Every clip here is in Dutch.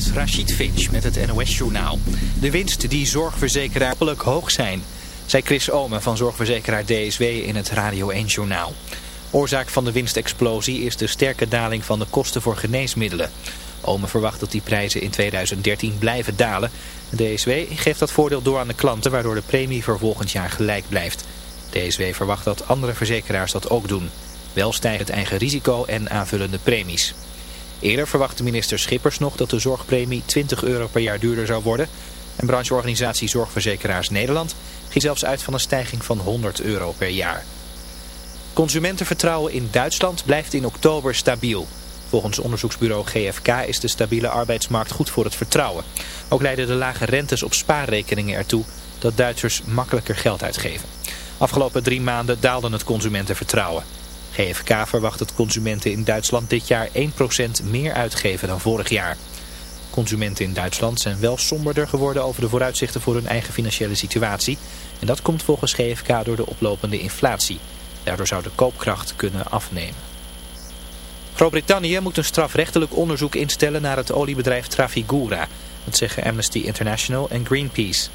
is Rachid Finch met het NOS-journaal. De winst die zorgverzekeraar hoog zijn, zei Chris Omen van zorgverzekeraar DSW in het Radio 1-journaal. Oorzaak van de winstexplosie is de sterke daling van de kosten voor geneesmiddelen. Omen verwacht dat die prijzen in 2013 blijven dalen. DSW geeft dat voordeel door aan de klanten, waardoor de premie voor volgend jaar gelijk blijft. DSW verwacht dat andere verzekeraars dat ook doen. Wel stijgt het eigen risico en aanvullende premies. Eerder verwachtte minister Schippers nog dat de zorgpremie 20 euro per jaar duurder zou worden. En brancheorganisatie Zorgverzekeraars Nederland ging zelfs uit van een stijging van 100 euro per jaar. Consumentenvertrouwen in Duitsland blijft in oktober stabiel. Volgens onderzoeksbureau GFK is de stabiele arbeidsmarkt goed voor het vertrouwen. Ook leiden de lage rentes op spaarrekeningen ertoe dat Duitsers makkelijker geld uitgeven. Afgelopen drie maanden daalde het consumentenvertrouwen. GFK verwacht dat consumenten in Duitsland dit jaar 1% meer uitgeven dan vorig jaar. Consumenten in Duitsland zijn wel somberder geworden over de vooruitzichten voor hun eigen financiële situatie. En dat komt volgens GFK door de oplopende inflatie. Daardoor zou de koopkracht kunnen afnemen. Groot-Brittannië moet een strafrechtelijk onderzoek instellen naar het oliebedrijf Trafigura. Dat zeggen Amnesty International en Greenpeace.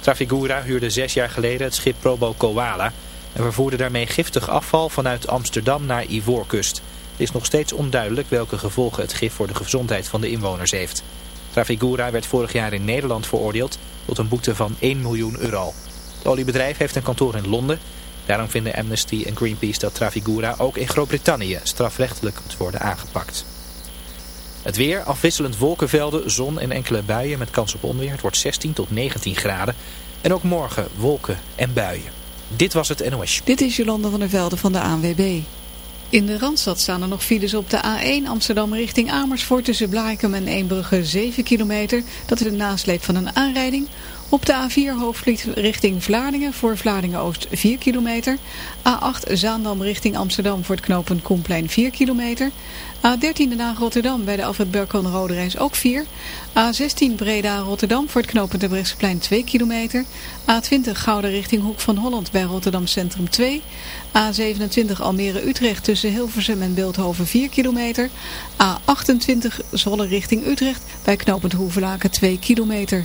Trafigura huurde zes jaar geleden het schip Probo Koala en vervoerde daarmee giftig afval vanuit Amsterdam naar Ivoorkust. Het is nog steeds onduidelijk welke gevolgen het gif voor de gezondheid van de inwoners heeft. Trafigura werd vorig jaar in Nederland veroordeeld tot een boete van 1 miljoen euro. Het oliebedrijf heeft een kantoor in Londen. Daarom vinden Amnesty en Greenpeace dat Trafigura ook in Groot-Brittannië strafrechtelijk moet worden aangepakt. Het weer, afwisselend wolkenvelden, zon en enkele buien met kans op onweer. Het wordt 16 tot 19 graden. En ook morgen wolken en buien. Dit was het NOS. Dit is Jolanda van der Velde van de ANWB. In de Randstad staan er nog files op de A1 Amsterdam richting Amersfoort tussen Blaakem en Eembrugge 7 kilometer. Dat is de nasleep van een aanrijding. Op de A4 Hoofdvliet richting Vlaardingen voor Vlaardingen-Oost 4 kilometer. A8 Zaandam richting Amsterdam voor het knooppunt Koenplein 4 kilometer. A13 Den Haag Rotterdam bij de Alfred Berkon Rode Reis ook 4. A16 Breda Rotterdam voor het knooppunt de Brechtseplein 2 kilometer. A20 Gouden richting Hoek van Holland bij Rotterdam Centrum 2. A27 Almere Utrecht tussen Hilversum en Beeldhoven 4 kilometer. A28 Zwolle richting Utrecht bij knooppunt Hoevelaken 2 kilometer.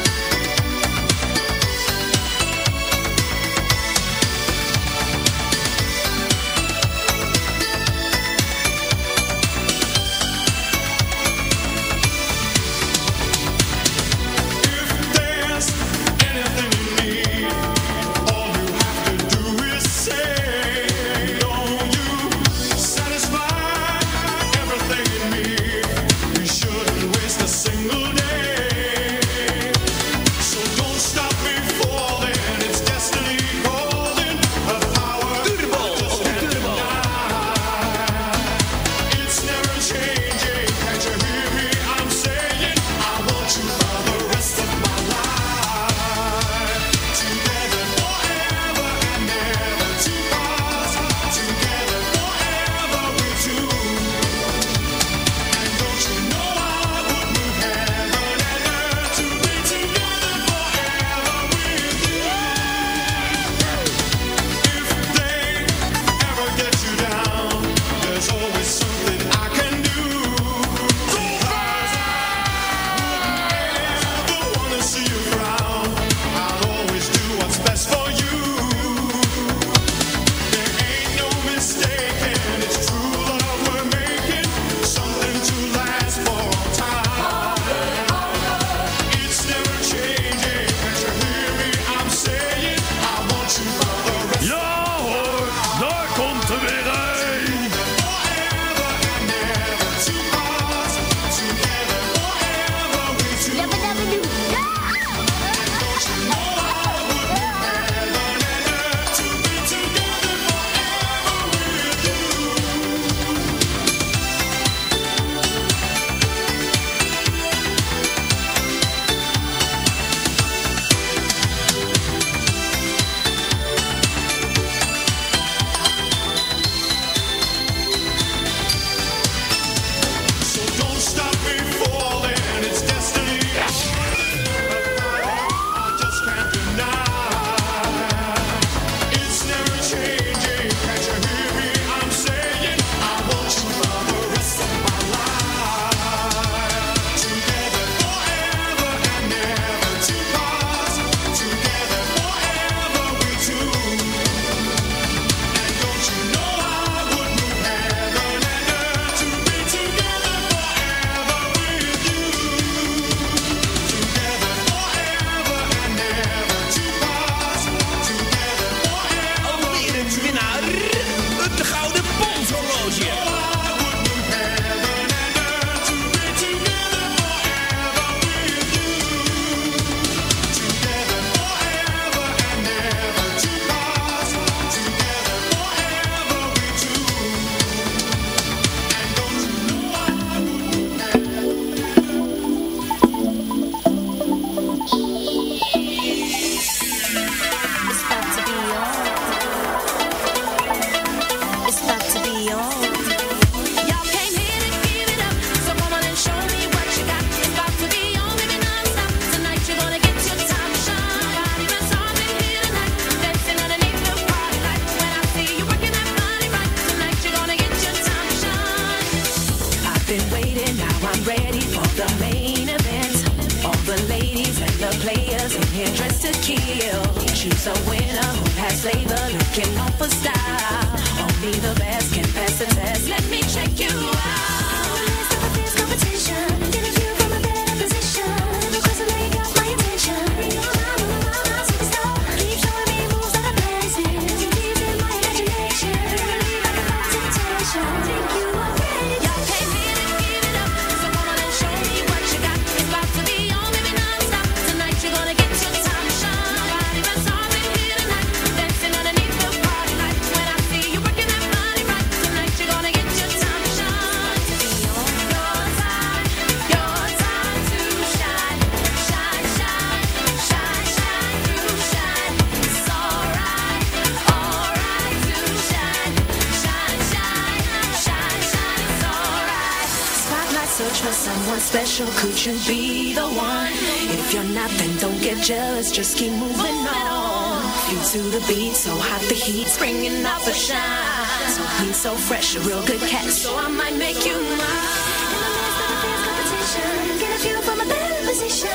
Just keep moving on. Feel to the beat, so hot the heat's bringing out the shine. So clean, so fresh, a real good catch. So I might make you mine. In the midst of fierce competition, Get a view from a better position.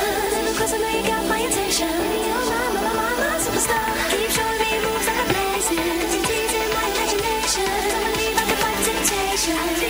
Cause I know you got my attention. You're my, my, my, my, superstar. Keep showing me moves that are blazing. Teasing my imagination. Don't leave like a fire temptation.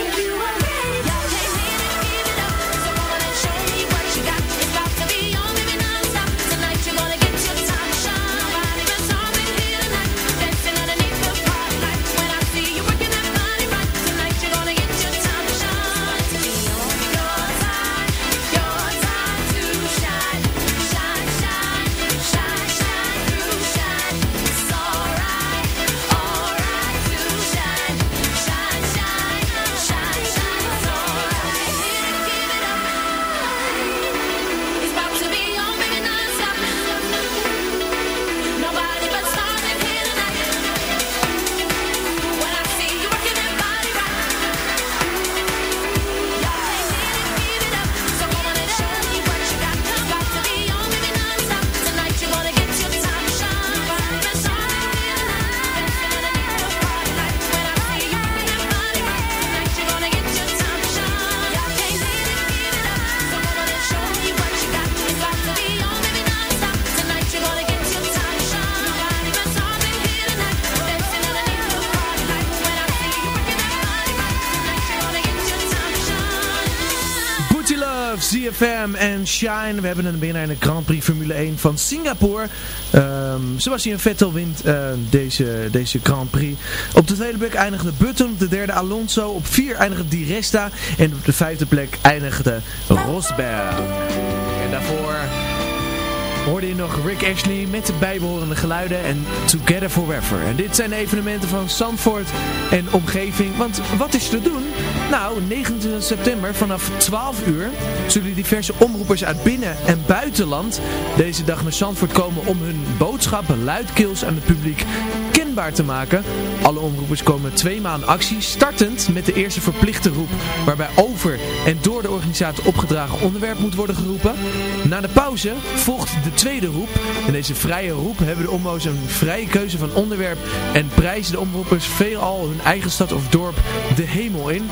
We hebben een winnaar in de Grand Prix Formule 1 van Singapore. Ehm Sebastian Vettel wint eh, deze, deze Grand Prix. Op de tweede plek eindigde Button. Op de derde Alonso. Op vier eindigde Di Resta. En op de vijfde plek eindigde Rosberg. En daarvoor hoorde je nog Rick Ashley met de bijbehorende geluiden en Together Forever. En dit zijn de evenementen van Zandvoort en omgeving. Want wat is te doen? Nou, 29 september vanaf 12 uur zullen diverse omroepers uit binnen- en buitenland deze dag naar Zandvoort komen om hun boodschappen luidkeels aan het publiek kenbaar te maken. Alle omroepers komen twee maanden actie, startend met de eerste verplichte roep, waarbij over en door de organisator opgedragen onderwerp moet worden geroepen. Na de pauze volgt de tweede roep. In deze vrije roep hebben de omroepers een vrije keuze van onderwerp en prijzen de omroepers veelal hun eigen stad of dorp de hemel in.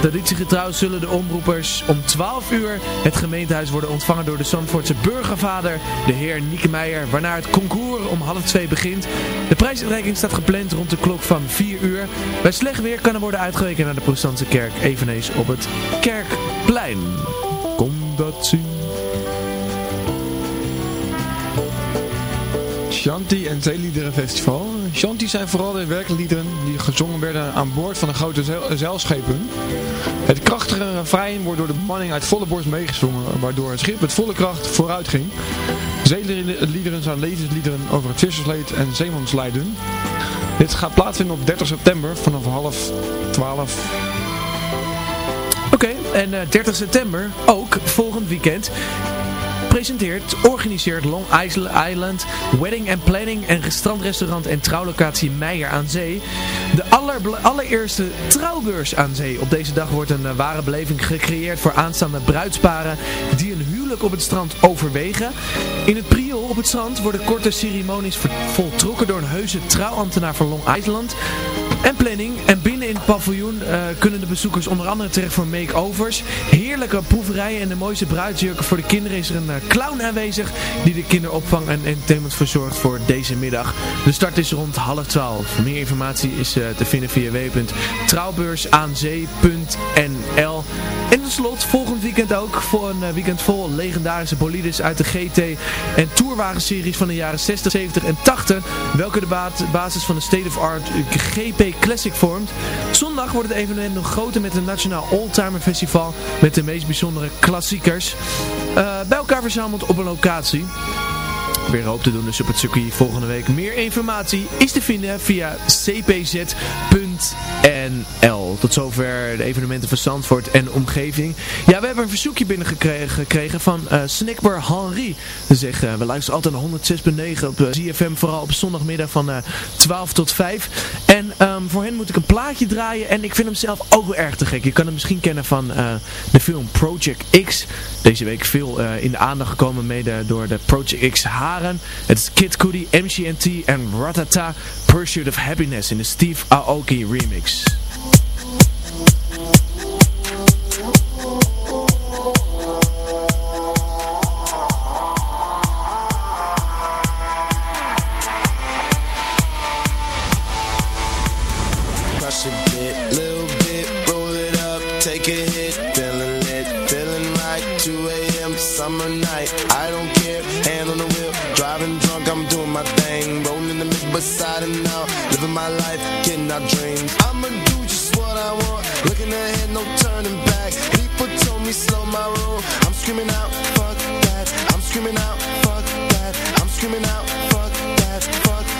Traditiegetrouw zullen de omroepers om 12 uur het gemeentehuis worden ontvangen door de Zandvoortse burgervader, de heer Nieke Meijer, waarna het concours om half twee begint. De prijsuitreiking staat gepland rond de klok van 4 uur. Bij slecht weer kan er worden uitgeweken naar de protestantse kerk, eveneens op het Kerkplein. Kom dat zien. Shanti en Zeeliederenfestival. Shanti zijn vooral de werkliederen die gezongen werden aan boord van de grote zeil- zeilschepen. Het krachtige refrein wordt door de bemanning uit volle borst meegezongen, waardoor het schip met volle kracht vooruit ging. Zeeliederen zijn levensliederen over het vissersleed en zeemanslijden. Dit gaat plaatsvinden op 30 september vanaf half 12 Oké, en eh, 30 september, ook volgend weekend, presenteert, organiseert Long Island Wedding and Planning en gestrandrestaurant en trouwlocatie Meijer aan Zee. De allereerste trouwbeurs aan zee. Op deze dag wordt een eh, ware beleving gecreëerd voor aanstaande bruidsparen die een huwelijk op het strand overwegen. In het priool op het strand worden korte ceremonies voltrokken door een heuse trouwambtenaar van Long Island. En planning. En binnen in het paviljoen eh, kunnen de bezoekers onder andere terecht voor make-overs, heerlijke proeverijen en de mooiste bruidsjurken voor de kinderen. Is er een eh, clown aanwezig die de kinderopvang en entertainment verzorgt voor deze middag. De start is rond half twaalf. Meer informatie is eh, te vinden via www.trouwbeursaanzee.nl En tot slot, volgend weekend ook, voor een eh, weekend vol legendarische bolides uit de GT en Tourwagenseries van de jaren 60, 70 en 80, welke de ba- basis van de State of Art GP Classic vormt. Zondag wordt het evenement nog groter met een Nationaal Oldtimer Festival met de meest bijzondere klassiekers. eh, bij elkaar verzameld op een locatie. Weer hoop te doen dus op het circuit volgende week. Meer informatie is te vinden via cpz.nl. Tot zover de evenementen van Zandvoort en omgeving. Ja, we hebben een verzoekje binnengekregen gekregen van eh Snackbar Henri. Ze zeggen, we luisteren altijd naar 106.9 op eh, ZFM, vooral op zondagmiddag van eh 12 tot 5. En ehm, voor hen moet ik een plaatje draaien en ik vind hem zelf ook wel erg te gek. Je kan hem misschien kennen van eh, de film Project X. Deze week veel eh, in de aandacht gekomen mede door de Project X haren. Het is Kid Cudi, MCNT en Ratata Pursuit of Happiness in de Steve Aoki remix. Life, getting our dreams. I'ma do just what I want, looking ahead, no turning back. People told me slow my roll, I'm screaming out, fuck that, I'm screaming out, fuck that, I'm screaming out, fuck that, fuck that,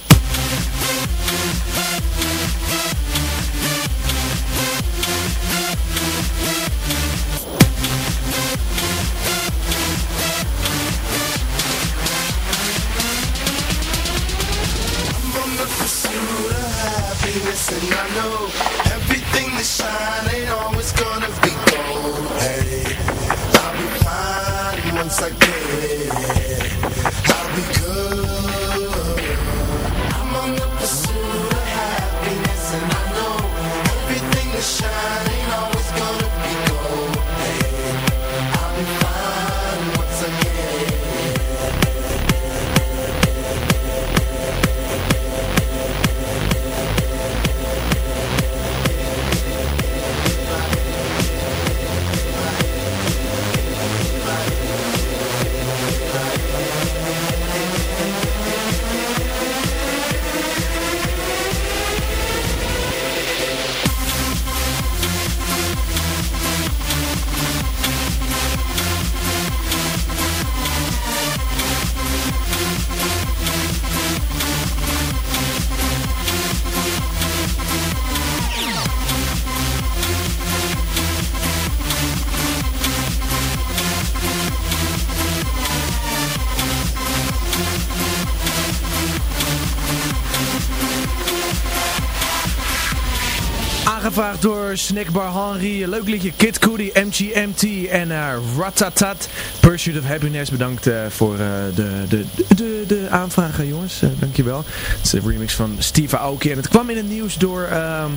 Snackbar Henry, leuk liedje Kid Cudi, MGMT en eh, Ratatat, Pursuit of Happiness. Bedankt eh, voor eh, de, de, de, de aanvragen jongens, dankjewel. Het is de remix van Steve Aoki en het kwam in het nieuws door... ehm,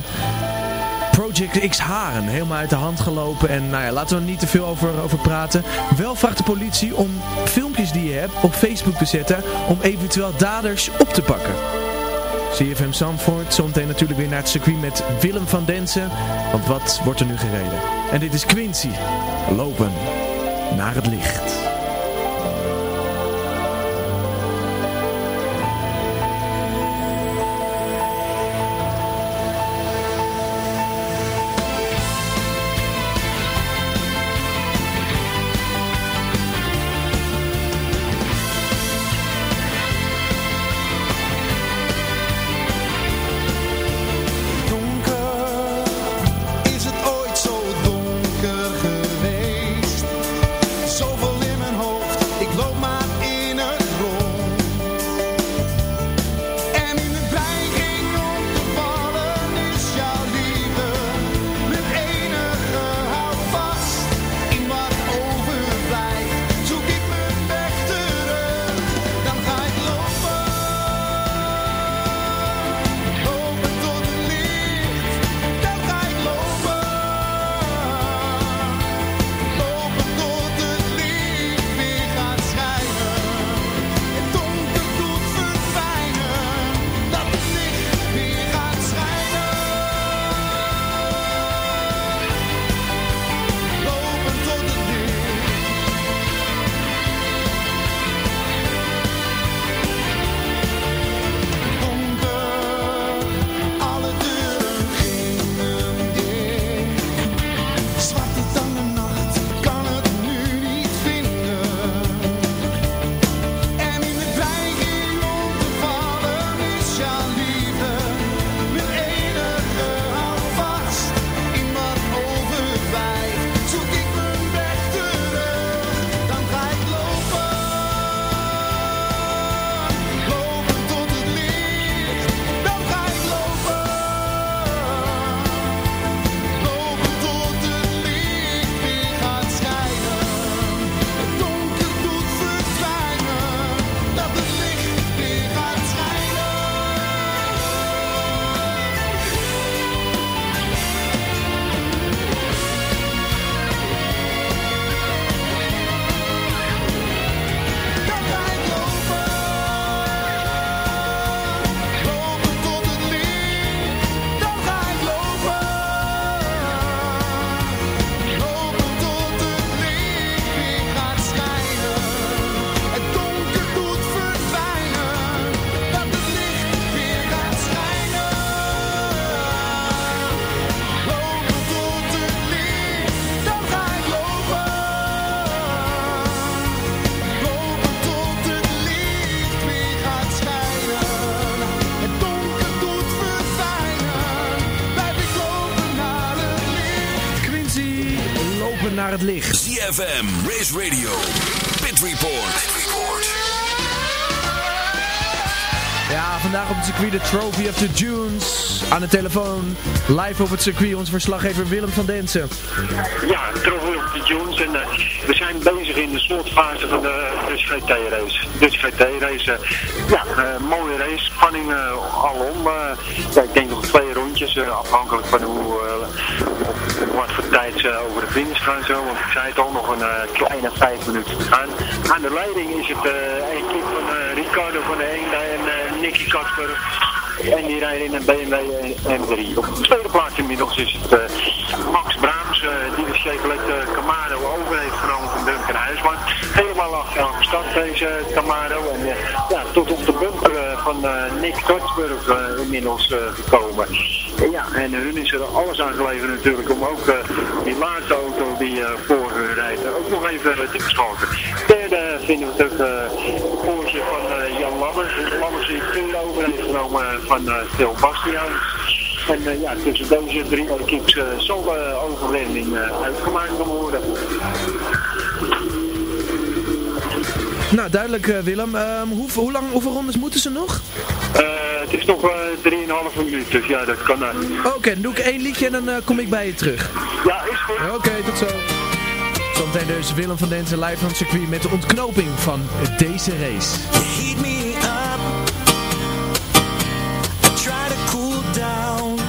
Project X Haren, helemaal uit de hand gelopen. En nou ja, laten we er niet te veel over, over praten. Wel vraagt de politie om filmpjes die je hebt op Facebook te zetten, om eventueel daders op te pakken. CFM Zandvoort, zometeen natuurlijk weer naar het circuit met Willem van Densen. Want wat wordt er nu gereden? En dit is Quincy, lopen naar het licht. ZFM, Race Radio, Pit Report. Ja, vandaag op het circuit de Trophy of the Dunes. Aan de telefoon, live op het circuit, onze verslaggever Willem van Densen. Ja, Trophy of the Dunes. En eh, we zijn bezig in de slotfase van de Dutch GT race. Dutch GT race, eh, ja, eh, mooie race. Spanning eh, alom. eh, ja, ik denk nog twee rondjes, eh, afhankelijk van hoe, wat voor tijd ze over de finish gaan zo. Want ik zei het al, nog een eh, kleine vijf minuten te gaan. Aan de leiding is het eh een kip van eh, Ricardo van de Eende en eh, Nicky Kasper. En die rijden in een BMW M3. Op de tweede plaats inmiddels is het eh, Max Braams, eh, die de Chevrolet eh, Camaro over heeft genomen van Duncan Huisman. Achteraan gestart deze Camaro. En eh, ja, tot op de bumper eh, van eh, Nick Kotsburg eh, inmiddels gekomen. En ja, en hun is er alles aan geleverd natuurlijk om ook die laatste auto die voor hun rijdt eh, ook nog even te verschalken. Derde vinden we terug de Porsche van Jan Lammers. Lammers die puur over genomen van Phil Bastiaan. En ja, tussen deze drie equipes eh, zal de overwinning uitgemaakt worden. Nou, duidelijk eh, Willem. Ehm, hoe, hoe lang, hoeveel rondes moeten ze nog? Eh, het is nog eh 3,5 minuut, dus ja, dat kan. eh. Oké, dan doe ik één liedje en dan kom ik bij je terug. Ja, is goed. Oké, tot zo. Zometeen dus Willem van Denzen live van het circuit met de ontknoping van deze race. heat me up. I try to cool down.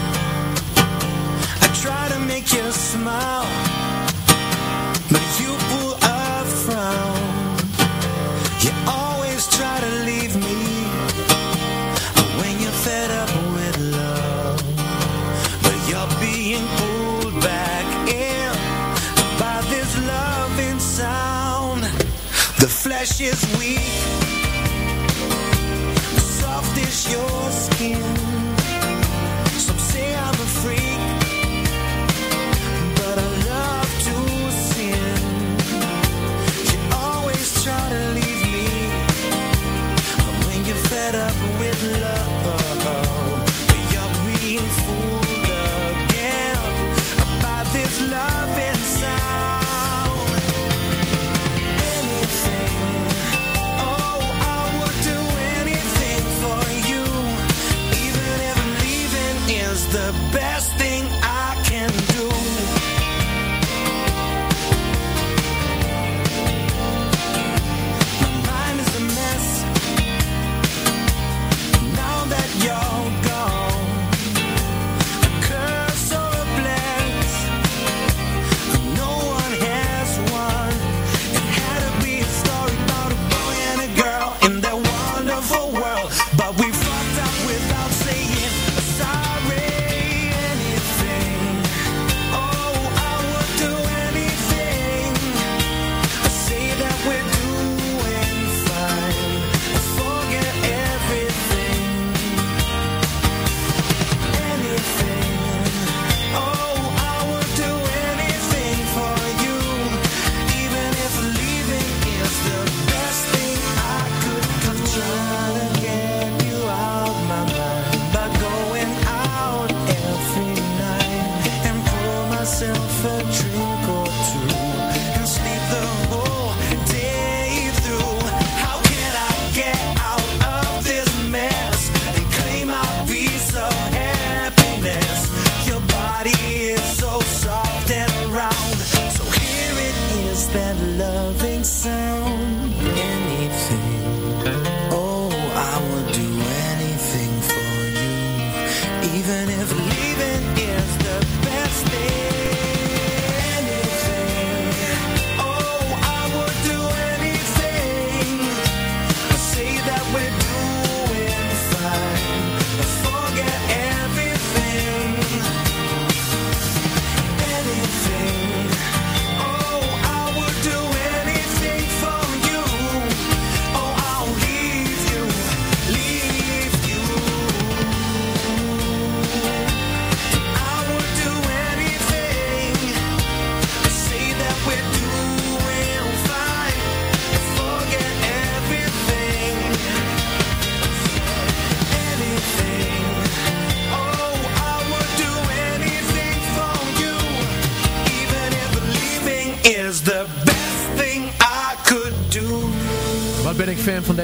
I try to make you smile. Flesh is weak soft is your skin.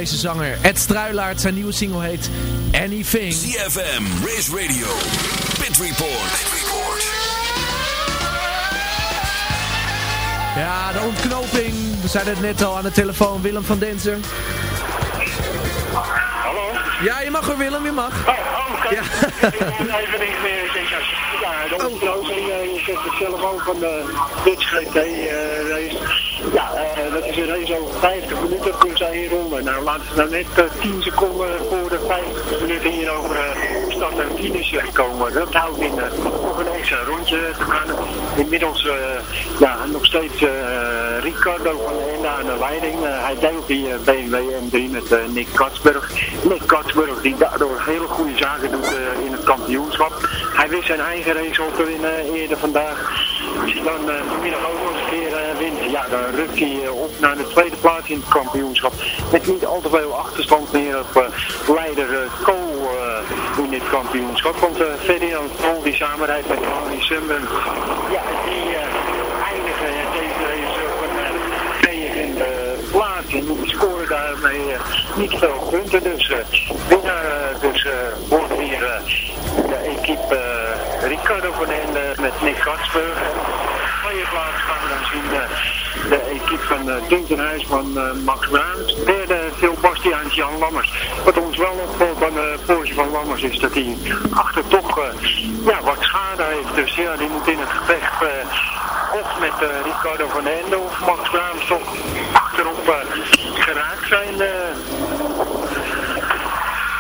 Deze zanger. Ed Struilaert, zijn nieuwe single heet Anything. CFM, Race Radio, Pit Report. Ja, de ontknoping. We zeiden het net al aan de telefoon. Willem van Denzen. Hallo? Ja, je mag er Willem, je mag. Oh, oh oké. Ja. Ik even niet meer zeggen. Ja, de ontknoping, eh, je zegt het zelf ook van de Dutch GT eh, race. Ja, eh, dat is een race over 50 minuten, toen zij hier ronden. Nou, laten we nou net eh, 10 seconden voor de 50 minuten hier over eh, start en finish komen. Dat houdt in eh, nog een extra rondje te gaan. Inmiddels eh, ja, nog steeds eh, Ricardo van Ende aan de leiding. Eh, hij deelt die eh, BMW M3 met eh, Nick Katsburg. Nick Katsburg die daardoor hele goede zaken doet eh, in het kampioenschap. Hij wist zijn eigen race op te winnen eerder vandaag. Dan eh, vanmiddag ook nog eens een keer eh, ja, dan rukt hij eh, op naar de tweede plaats in het kampioenschap. Met niet al te veel achterstand meer op eh, leider uh, Cole eh, in dit kampioenschap. Want Ferdinand Kool die samenrijdt met Harley Sunburn, ja, die eh, eindigen deze race op een plaats. En die scoren daarmee eh, niet veel punten. Dus eh, winnaar eh, dus, eh, wordt hier eh, de equipe eh, Ricardo van Ende met Nick Gatsburg. Gaan we dan zien eh, de equipe van uh, Huisman, eh, Max Bruins. Derde Phil Bastiaans, Jan Lammers. Wat ons wel opvalt aan de Porsche van Lammers is dat hij achter toch eh, ja, wat schade heeft. Dus ja, die moet in het gevecht eh, of met eh, Ricardo van Ende of Max Bruins toch achterop eh, geraakt zijn. eh.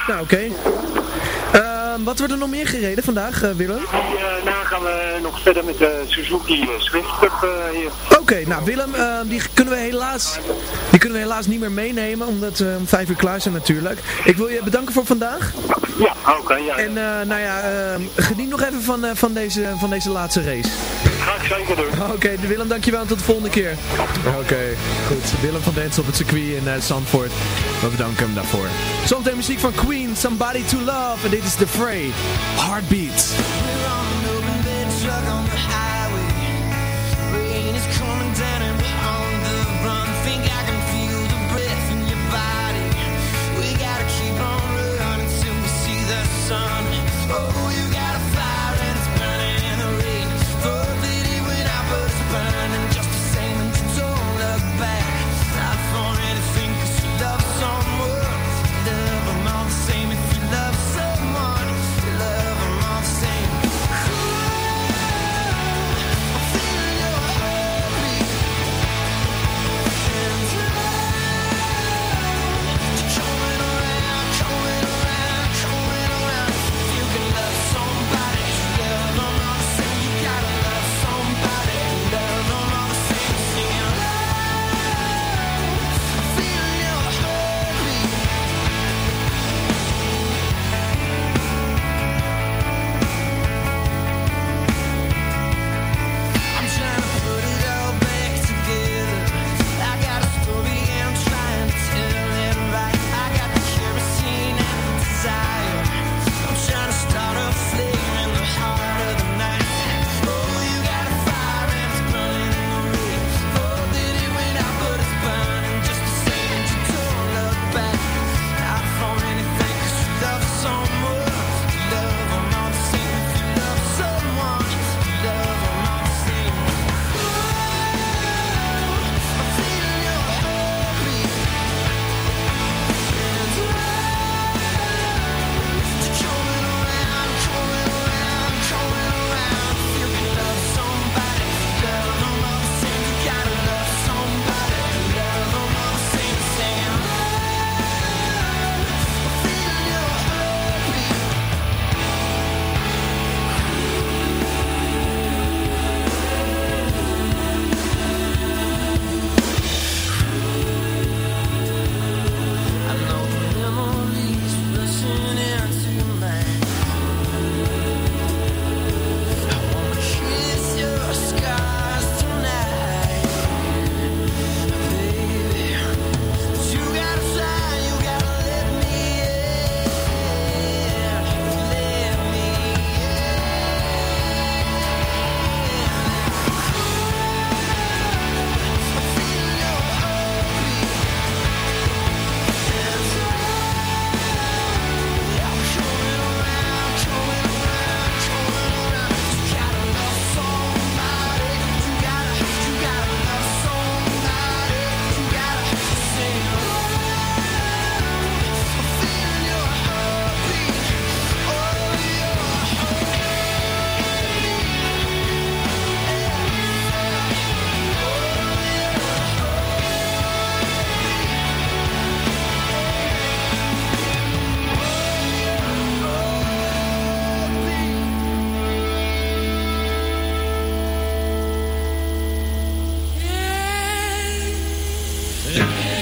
Nou, oké. Wat wordt er nog meer gereden vandaag, eh, Willem? Die, eh, na gaan we nog verder met de Suzuki eh, Swift Cup hier. Oké, nou Willem, die kunnen we helaas, die kunnen we helaas niet meer meenemen, omdat we om vijf uur klaar zijn natuurlijk. Ik wil je bedanken voor vandaag. Ja, oké. ja. En eh, nou ja, ehm, geniet nog even van, eh, van, deze, van deze laatste race. Ga ik zeker doen. Oké, Willem, dankjewel en tot de volgende keer. Oké, goed. Willem van Dens op het circuit in uh, Zandvoort. We bedanken hem daarvoor. Zometeen muziek van Queen, Somebody to Love. En dit is The Fray, Heartbeats.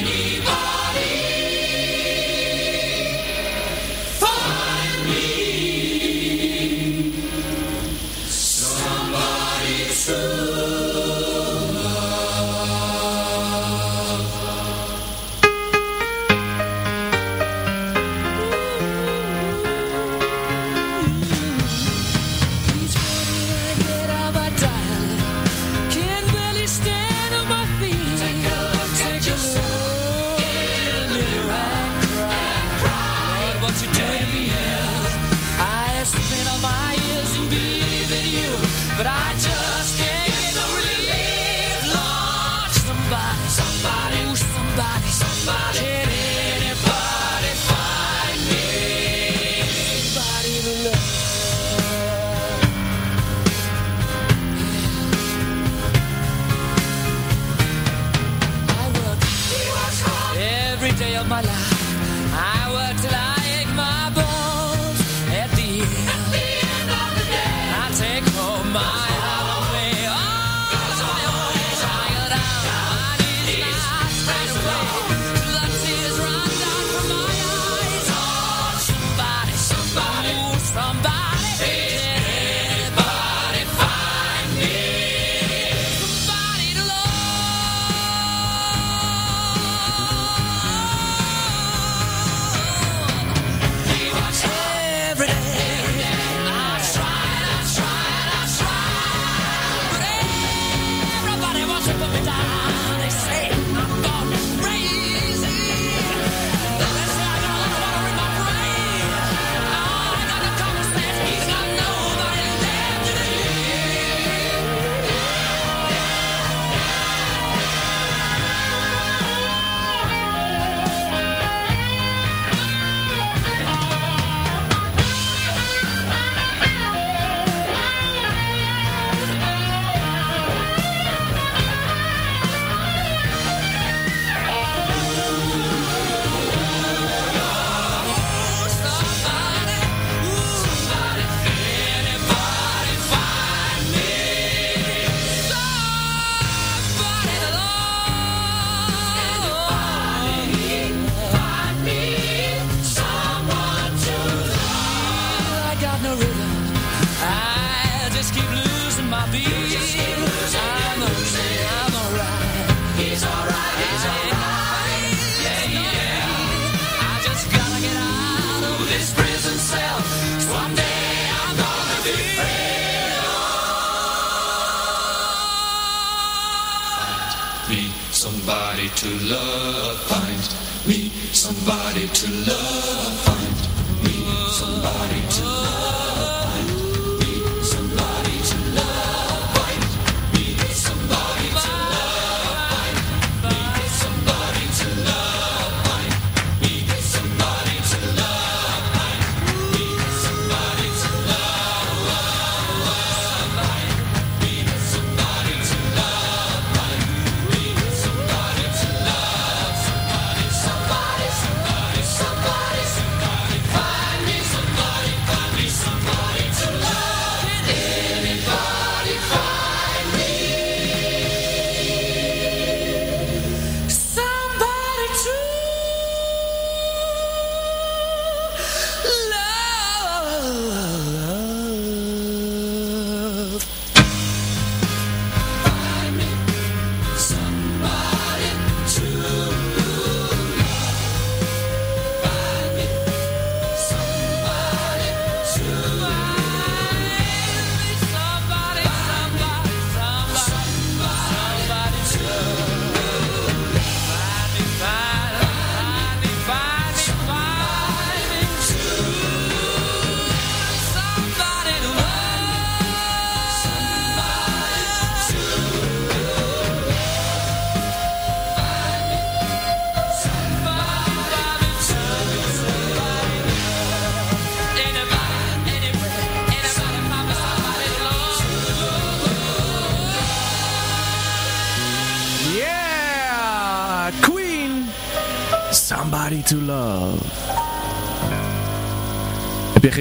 Yeah.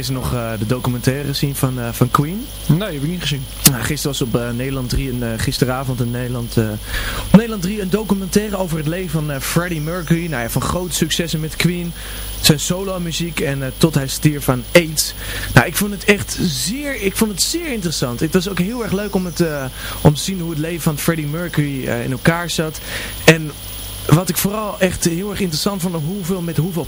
Gisteren nog eh, de documentaire gezien van, eh, van Queen? Nee, heb ik niet gezien. Nou, gisteren was op eh, Nederland 3, en, eh, gisteravond in Nederland, op Nederland 3 een documentaire over het leven van Freddie Mercury. Nou ja, van grote successen met Queen, zijn solo muziek en tot hij stierf van AIDS. Nou, ik vond het echt zeer, ik vond het zeer interessant. Het was ook heel erg leuk om, het, om te zien hoe het leven van Freddie Mercury in elkaar zat. En wat ik vooral echt heel erg interessant vond, hoeveel, met hoeveel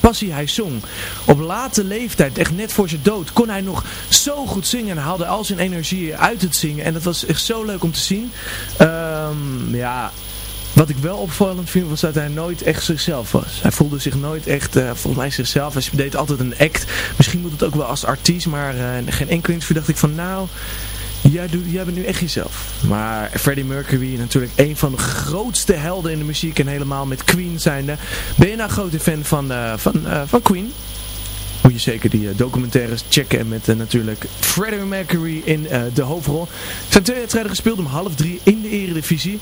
passie hij, zong. Op late leeftijd, echt net voor zijn dood, kon hij nog zo goed zingen. En haalde al zijn energie uit het zingen. En dat was echt zo leuk om te zien. Ehm, ja, wat ik wel opvallend vind was dat hij nooit echt zichzelf was. Hij voelde zich nooit echt, eh, volgens mij zichzelf. Hij deed altijd een act. Misschien moet het ook wel als artiest, maar eh, geen enkel interview dacht ik van nou... Jij, doet, jij bent nu echt jezelf. Maar Freddie Mercury, natuurlijk een van de grootste helden in de muziek. En helemaal met Queen zijnde. Ben je nou een grote fan van, eh, van, eh, van Queen? Moet je zeker die eh, documentaires checken. En met natuurlijk Freddie Mercury in de hoofdrol. Er zijn twee wedstrijden gespeeld om half drie in de eredivisie.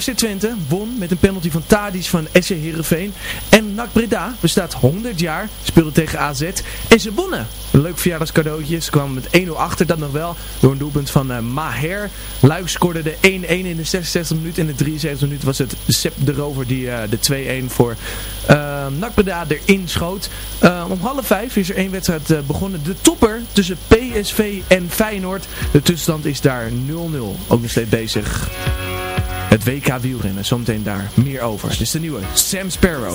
FC Twente won met een penalty van Tadic van SC Heerenveen. En NAC Breda bestaat 100 jaar. Speelde tegen AZ. En ze wonnen. Leuk verjaardagscadeautje. Ze kwamen met 1-0 achter. Dat nog wel door een doelpunt van eh, Maher. Luik scoorde de 1-1 in de 66 minuut. In de 73 minuut was het Sepp de Rover die eh, de 2-1 voor uh, erin schoot. Om half vijf is er één wedstrijd begonnen. De topper tussen PSV en Feyenoord. De tussenstand is daar 0-0. Ook nog steeds bezig. Het WK wielrennen, zometeen daar meer over. Dit is de nieuwe Sam Sparrow.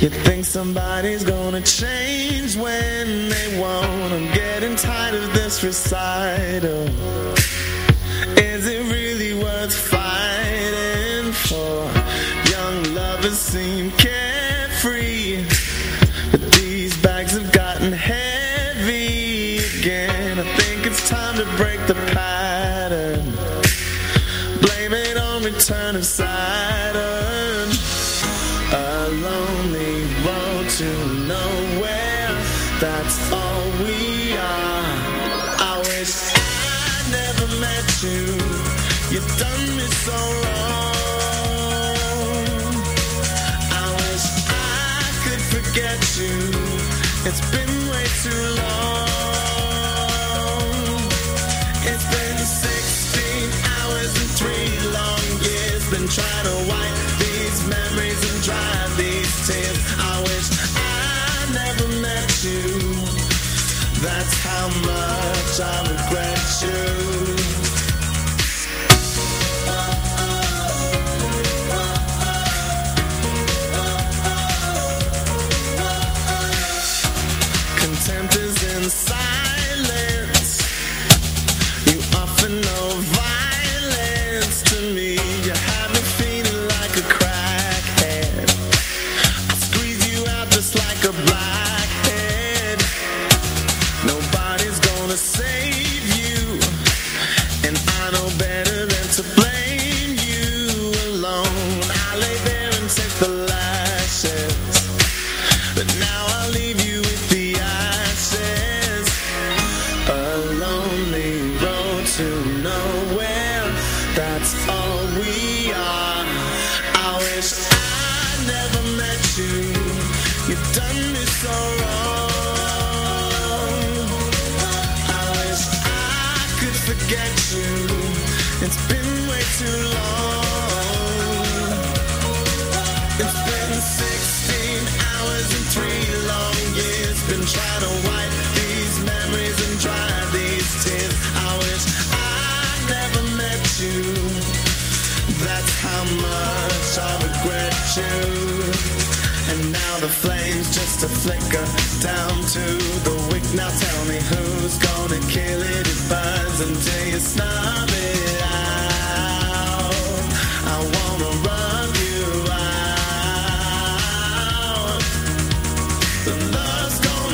You think somebody's gonna change when they won't. I'm getting tired of this recital. Is it really worth fighting for? Young lovers seem carefree, but these bags have gotten heavy again. I think it's time to break the pattern. Blame it on return of Saturn. It's been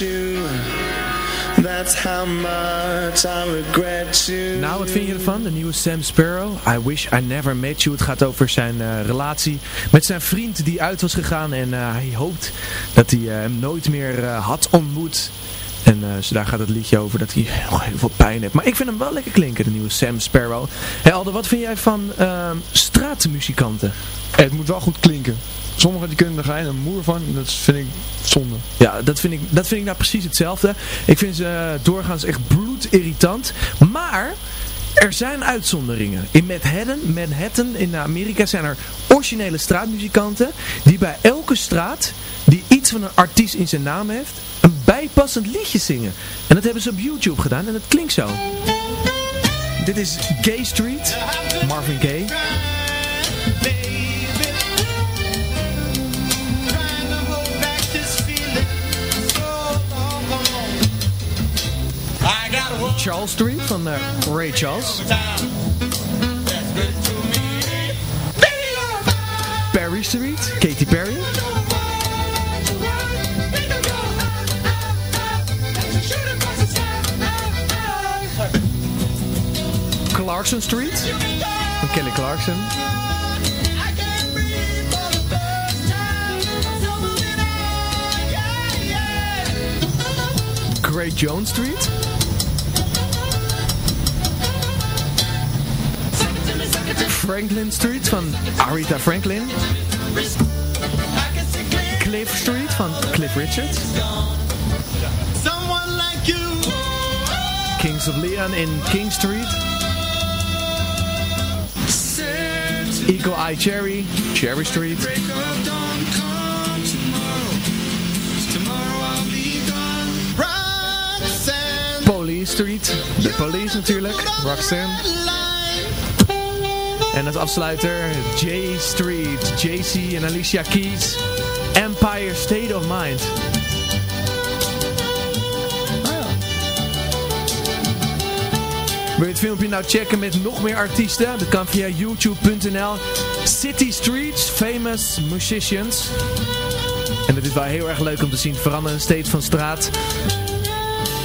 you. That's how much I regret you. Nou, wat vind je ervan? De nieuwe Sam Sparrow. I wish I never met you. Het gaat over zijn eh, relatie met zijn vriend die uit was gegaan. En eh, hij hoopt dat hij eh, hem nooit meer eh, had ontmoet. En eh, zo daar gaat het liedje over dat hij nog heel veel pijn heeft. Maar ik vind hem wel lekker klinken, de nieuwe Sam Sparrow. Hey Aldo, wat vind jij van ehm, straatmuzikanten? Het moet wel goed klinken. Sommigen die kunnen er geen een moer van. Dat vind ik zonde. Ja, dat vind ik, dat vind ik nou precies hetzelfde. Ik vind ze doorgaans echt bloedirritant. Maar er zijn uitzonderingen. In Manhattan, Manhattan in Amerika zijn er originele straatmuzikanten die bij elke straat die iets van een artiest in zijn naam heeft, een bijpassend liedje zingen. En dat hebben ze op YouTube gedaan en dat klinkt zo. Dit is Gay Street, Marvin Gaye. Charles Street from eh, Ray Charles. Perry Street, Katy Perry. Clarkson Street van Kelly Clarkson. Great Jones Street. Franklin Street van Aretha Franklin. Cliff Street van Cliff Richard. Someone like you. Kings of Leon in King Street. Eagle Eye Cherry, Cherry Street. Police Street, de police natuurlijk, Roxanne. En als afsluiter J Street, JC en Alicia Keys, Empire State of Mind. Wil je het filmpje nou checken met nog meer artiesten? Dat kan via youtube.nl City Streets Famous Musicians. En het is wel heel erg leuk om te zien. Veranderen steeds van straat.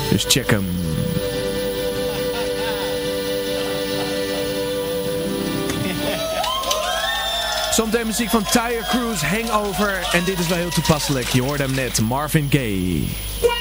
Dus check hem. Zometeen muziek van Tire Cruise, Hangover. En dit is wel heel toepasselijk. Je hoorde hem net, Marvin Gaye.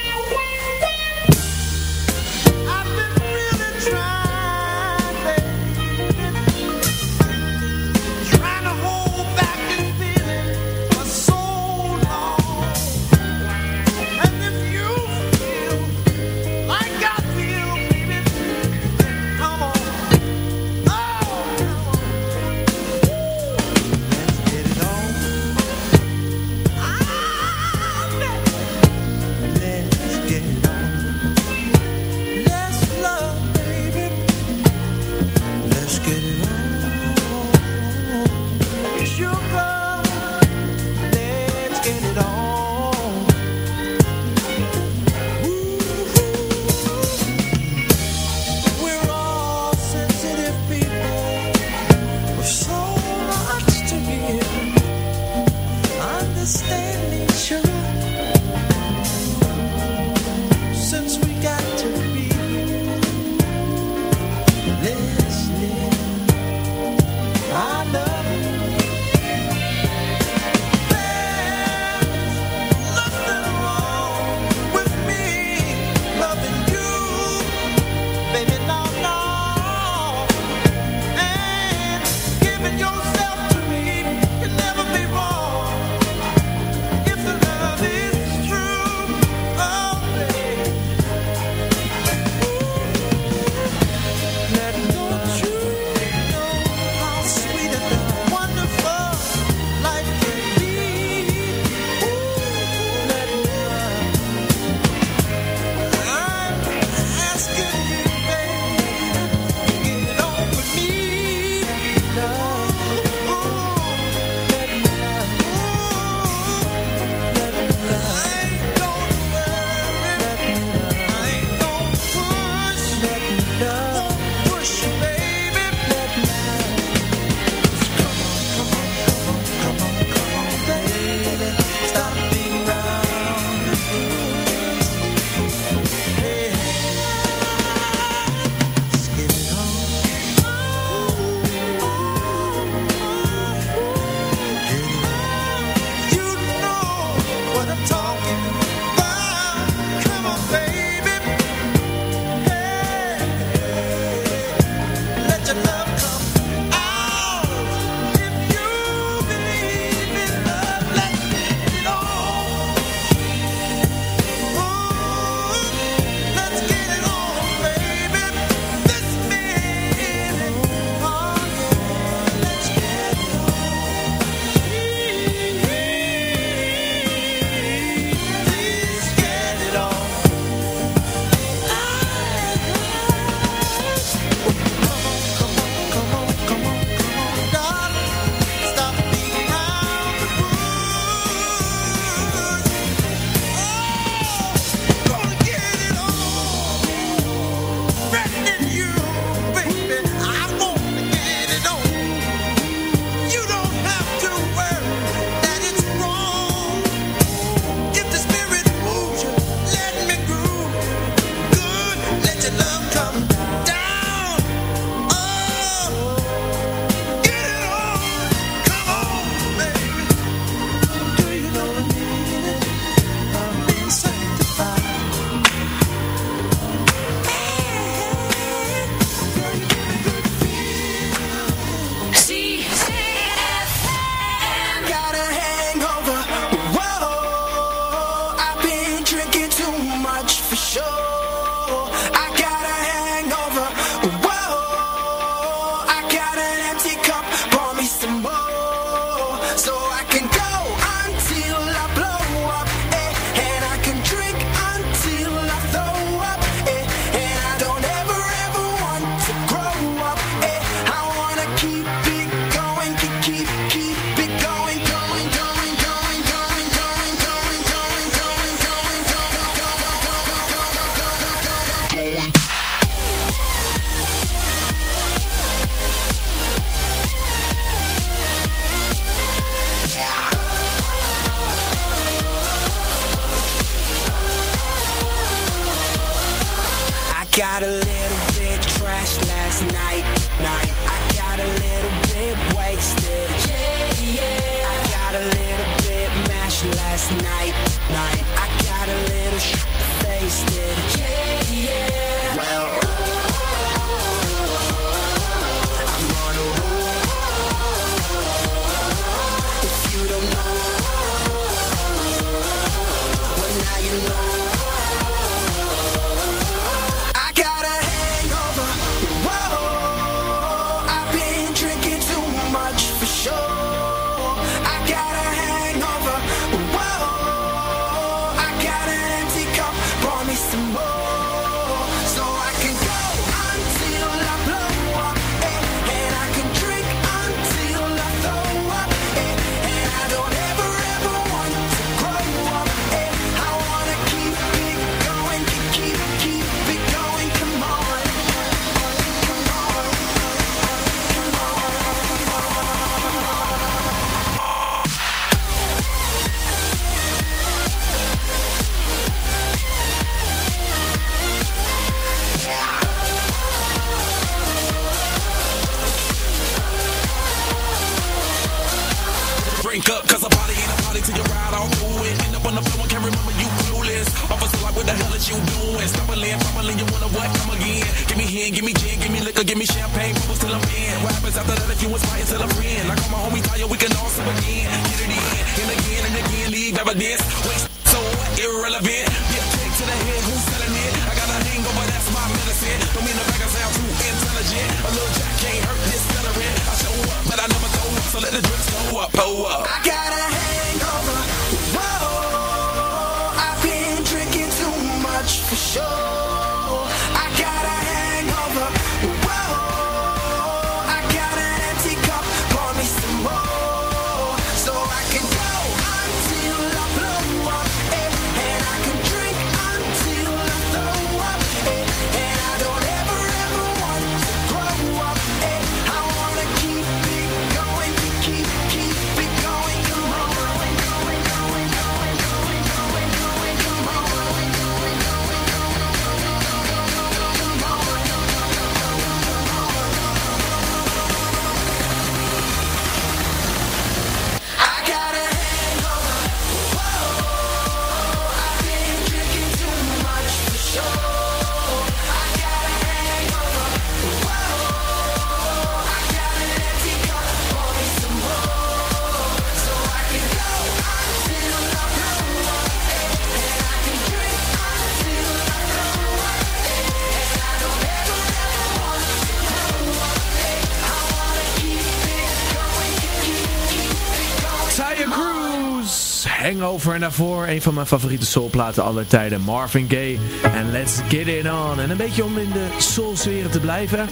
over. En daarvoor een van mijn favoriete soulplaten aller tijden. Marvin Gaye. En Let's Get It On. En een beetje om in de soulsfeer te blijven.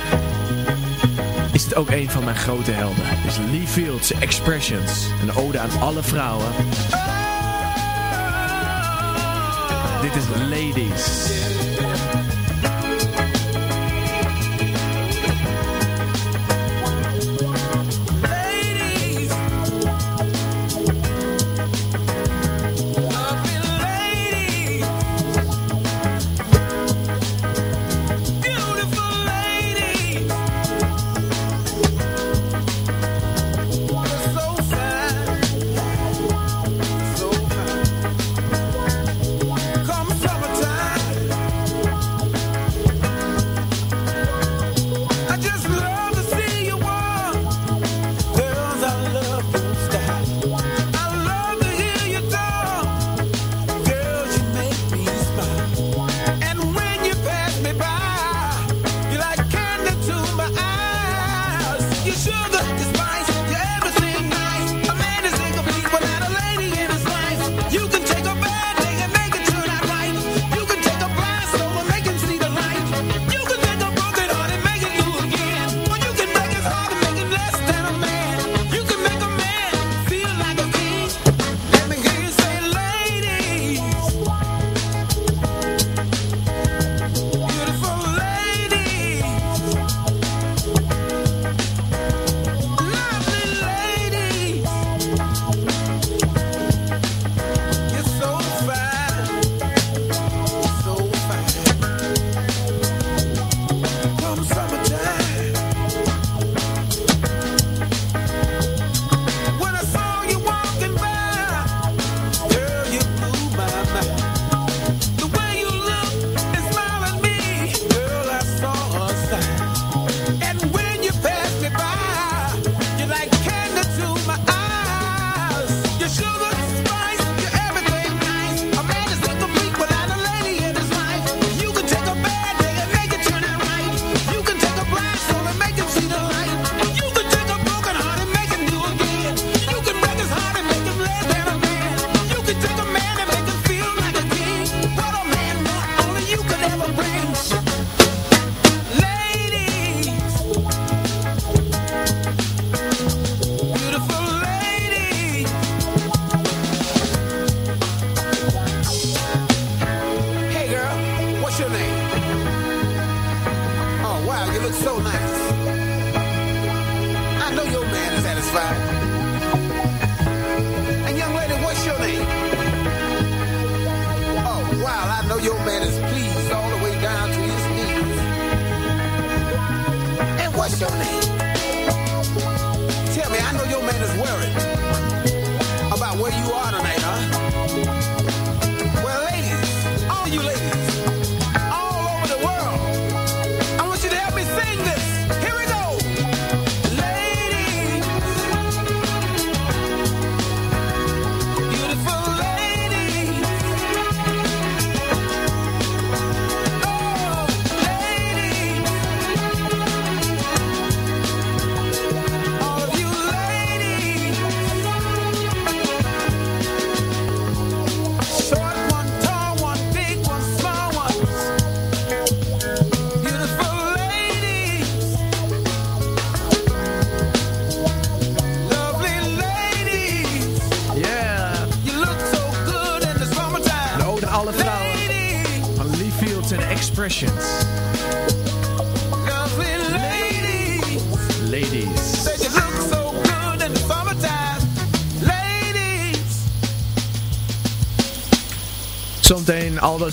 Is het ook een van mijn grote helden. Is Lee Fields Expressions. Een ode aan alle vrouwen. Dit is Ladies.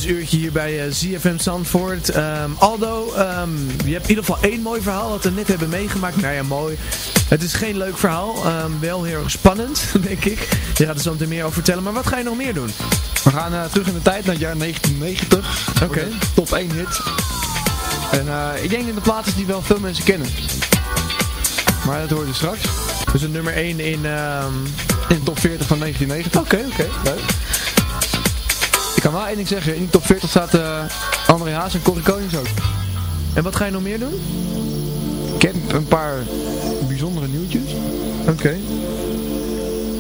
Uurtje hier bij eh, ZFM Zandvoort. Ehm, Aldo, ehm, je hebt in ieder geval één mooi verhaal dat we net hebben meegemaakt. Nou ja, mooi. Het is geen leuk verhaal. ehm, wel heel erg spannend, denk ik. Je gaat er zo meteen meer over vertellen. Maar wat ga je nog meer doen? We gaan eh, terug in de tijd naar het jaar 1990. Oké. Top 1 hit. En eh, ik denk dat de plaat is die wel veel mensen kennen. Maar dat hoor je straks. Dus een nummer 1 in... In de top 40 van 1990. Oké, oké. Leuk. Ik kan wel één ding zeggen. In die top 40 staat eh André Haas en Corrie Konings ook. En wat ga je nog meer doen? Ik ken een paar bijzondere nieuwtjes. Oké.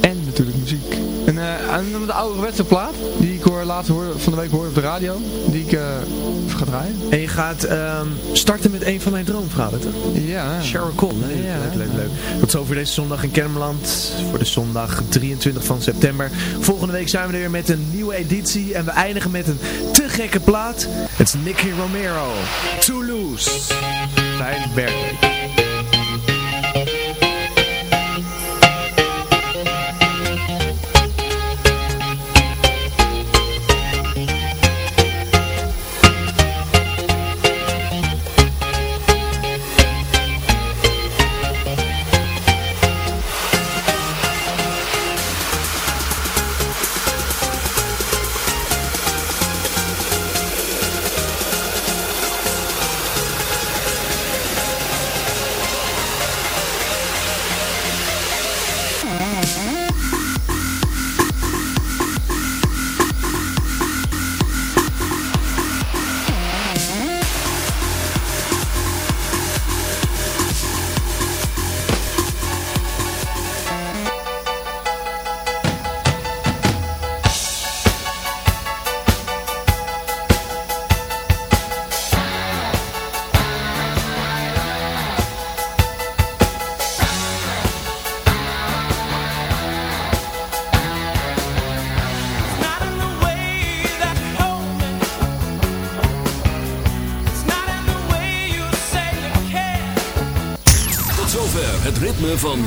En natuurlijk muziek. En, en de ouderwetse plaat, die ik hoor, laatst hoorde, van de week hoorde op de radio, die ik eh, ga draaien. En je gaat ehm, starten met een van mijn droomvrouwen, toch? Ja. Cheryl Cole. Nee, Ja. leuk, leuk, leuk. Tot zover deze zondag in Kermeland. Voor de zondag 23 van september. Volgende week zijn we er weer met een nieuwe editie. En we eindigen met een te gekke plaat. Het is Nicky Romero. Toulouse. Fijn werkweek.